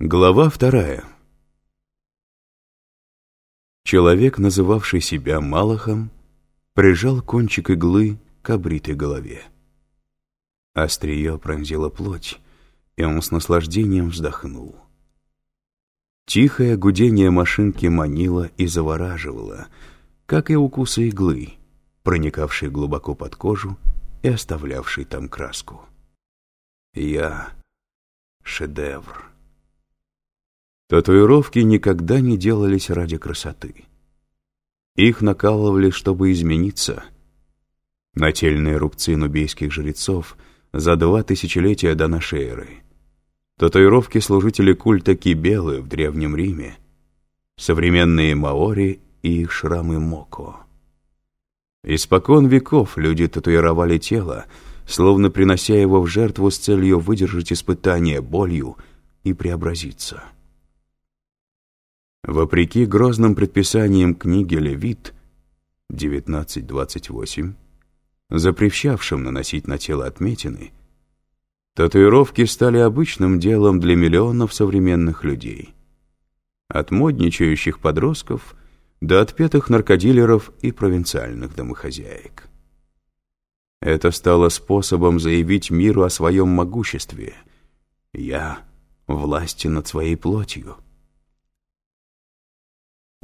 Глава вторая. Человек, называвший себя Малахом, прижал кончик иглы к обритой голове. Острие пронзило плоть, и он с наслаждением вздохнул. Тихое гудение машинки манило и завораживало, как и укусы иглы, проникавшие глубоко под кожу и оставлявшие там краску. Я — шедевр. Татуировки никогда не делались ради красоты. Их накалывали, чтобы измениться. Нательные рубцы нубейских жрецов за два тысячелетия до нашей эры. Татуировки служители культа Кибелы в Древнем Риме. Современные маори и их шрамы Моко. Испокон веков люди татуировали тело, словно принося его в жертву с целью выдержать испытание болью и преобразиться. Вопреки грозным предписаниям книги Левит 19.28, запрещавшим наносить на тело отметины, татуировки стали обычным делом для миллионов современных людей. От модничающих подростков до отпетых наркодилеров и провинциальных домохозяек. Это стало способом заявить миру о своем могуществе. Я власти над своей плотью.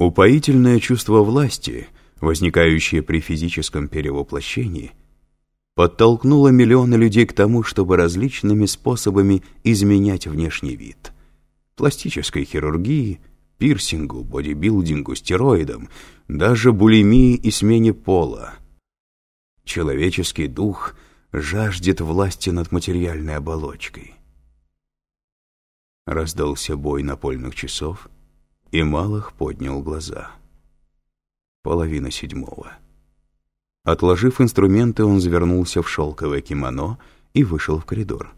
Упоительное чувство власти, возникающее при физическом перевоплощении, подтолкнуло миллионы людей к тому, чтобы различными способами изменять внешний вид. Пластической хирургии, пирсингу, бодибилдингу, стероидам, даже булимии и смене пола. Человеческий дух жаждет власти над материальной оболочкой. Раздался бой напольных часов — и Малых поднял глаза. Половина седьмого. Отложив инструменты, он завернулся в шелковое кимоно и вышел в коридор.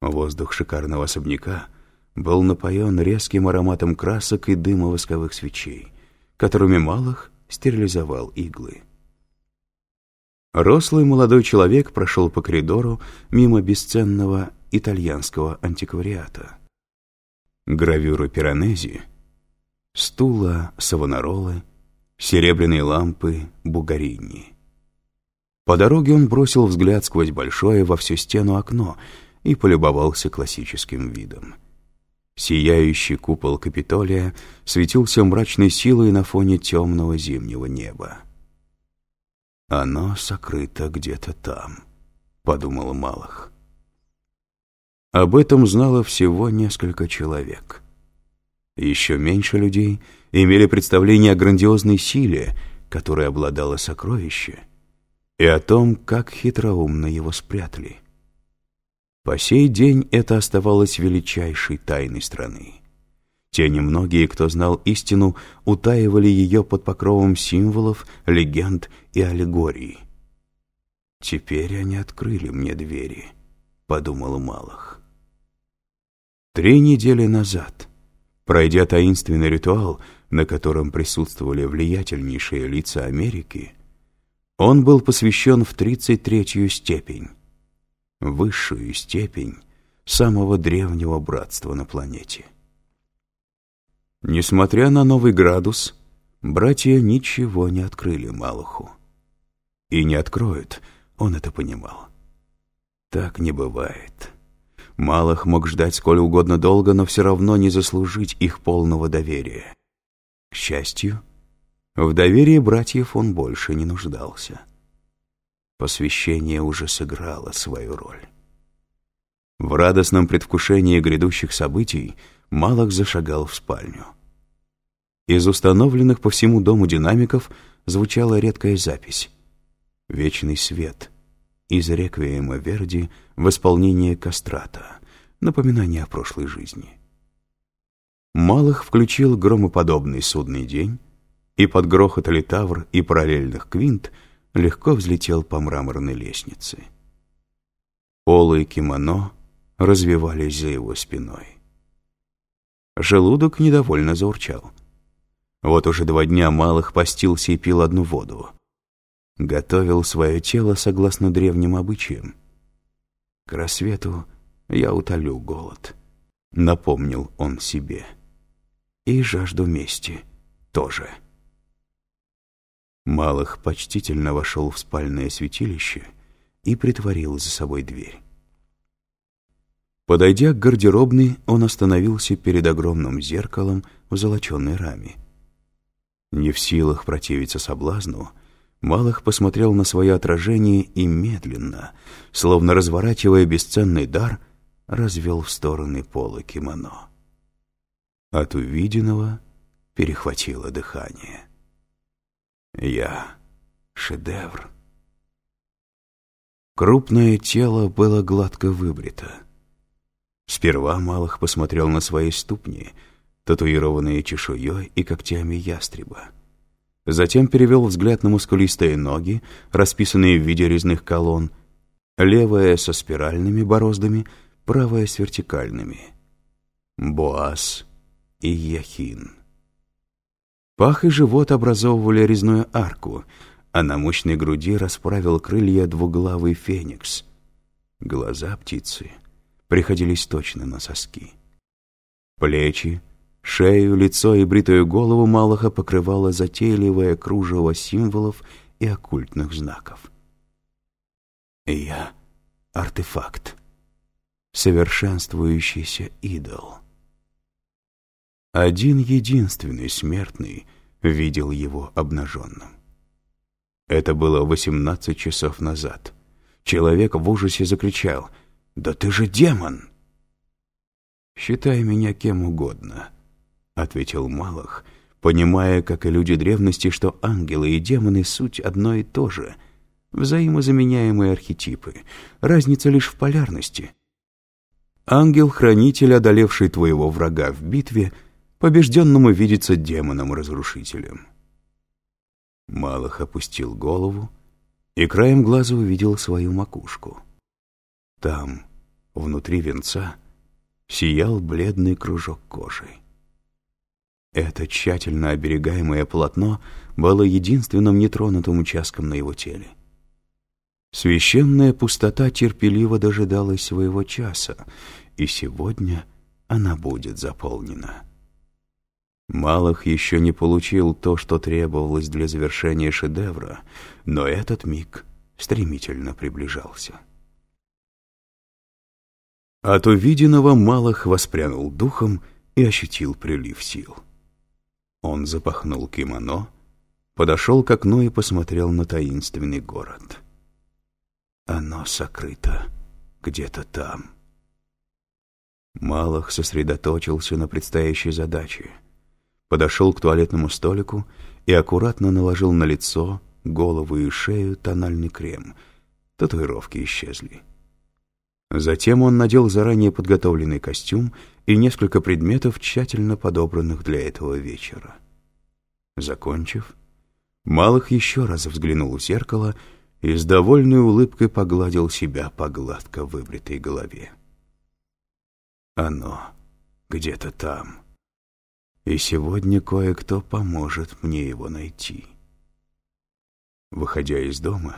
Воздух шикарного особняка был напоен резким ароматом красок и дыма восковых свечей, которыми Малых стерилизовал иглы. Рослый молодой человек прошел по коридору мимо бесценного итальянского антиквариата. Гравюры Пиранези — стула Савонаролы, серебряные лампы Бугарини. По дороге он бросил взгляд сквозь большое во всю стену окно и полюбовался классическим видом. Сияющий купол Капитолия светился мрачной силой на фоне темного зимнего неба. «Оно сокрыто где-то там», — подумал Малах. Об этом знало всего несколько человек. Еще меньше людей имели представление о грандиозной силе, которой обладало сокровище, и о том, как хитроумно его спрятали. По сей день это оставалось величайшей тайной страны. Те немногие, кто знал истину, утаивали ее под покровом символов, легенд и аллегорий. «Теперь они открыли мне двери», — подумал Малах. Три недели назад — Пройдя таинственный ритуал, на котором присутствовали влиятельнейшие лица Америки, он был посвящен в 33-ю степень, высшую степень самого древнего братства на планете. Несмотря на новый градус, братья ничего не открыли Малуху. И не откроют, он это понимал. Так не бывает. Малых мог ждать сколь угодно долго, но все равно не заслужить их полного доверия. К счастью, в доверии братьев он больше не нуждался. Посвящение уже сыграло свою роль. В радостном предвкушении грядущих событий Малых зашагал в спальню. Из установленных по всему дому динамиков звучала редкая запись. «Вечный свет» из реквиема Верди в исполнении кастрата, напоминание о прошлой жизни. Малых включил громоподобный судный день, и под грохот литавр и параллельных квинт легко взлетел по мраморной лестнице. Полы и кимоно развивались за его спиной. Желудок недовольно заурчал. Вот уже два дня Малых постился и пил одну воду готовил свое тело согласно древним обычаям. К рассвету я утолю голод. напомнил он себе. И жажду мести тоже. Малых почтительно вошел в спальное святилище и притворил за собой дверь. Подойдя к гардеробной, он остановился перед огромным зеркалом в золоченной раме. Не в силах противиться соблазну, Малых посмотрел на свое отражение и медленно, словно разворачивая бесценный дар, развел в стороны полы кимоно. От увиденного перехватило дыхание. Я — шедевр. Крупное тело было гладко выбрито. Сперва Малых посмотрел на свои ступни, татуированные чешуей и когтями ястреба. Затем перевел взгляд на мускулистые ноги, расписанные в виде резных колонн, левая со спиральными бороздами, правая с вертикальными. Боас и Яхин. Пах и живот образовывали резную арку, а на мощной груди расправил крылья двуглавый феникс. Глаза птицы приходились точно на соски. Плечи, шею, лицо и бритую голову Малаха покрывало затейливое кружево символов и оккультных знаков. «Я — артефакт, совершенствующийся идол». Один единственный смертный видел его обнаженным. Это было восемнадцать часов назад. Человек в ужасе закричал «Да ты же демон!» «Считай меня кем угодно», — ответил Малах, понимая, как и люди древности, что ангелы и демоны — суть одно и то же, взаимозаменяемые архетипы, разница лишь в полярности. Ангел-хранитель, одолевший твоего врага в битве — побежденному видится демоном-разрушителем. Малых опустил голову и краем глаза увидел свою макушку. Там, внутри венца, сиял бледный кружок кожи. Это тщательно оберегаемое полотно было единственным нетронутым участком на его теле. Священная пустота терпеливо дожидалась своего часа, и сегодня она будет заполнена. Малых еще не получил то, что требовалось для завершения шедевра, но этот миг стремительно приближался. От увиденного Малых воспрянул духом и ощутил прилив сил. Он запахнул кимоно, подошел к окну и посмотрел на таинственный город. Оно сокрыто где-то там. Малых сосредоточился на предстоящей задаче — подошел к туалетному столику и аккуратно наложил на лицо, голову и шею тональный крем. Татуировки исчезли. Затем он надел заранее подготовленный костюм и несколько предметов, тщательно подобранных для этого вечера. Закончив, Малых еще раз взглянул в зеркало и с довольной улыбкой погладил себя по гладко выбритой голове. Оно где-то там и сегодня кое-кто поможет мне его найти. Выходя из дома,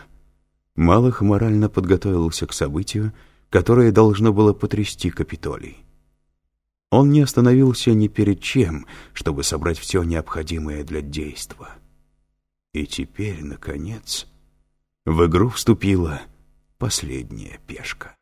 Малых морально подготовился к событию, которое должно было потрясти Капитолий. Он не остановился ни перед чем, чтобы собрать все необходимое для действа. И теперь, наконец, в игру вступила последняя пешка.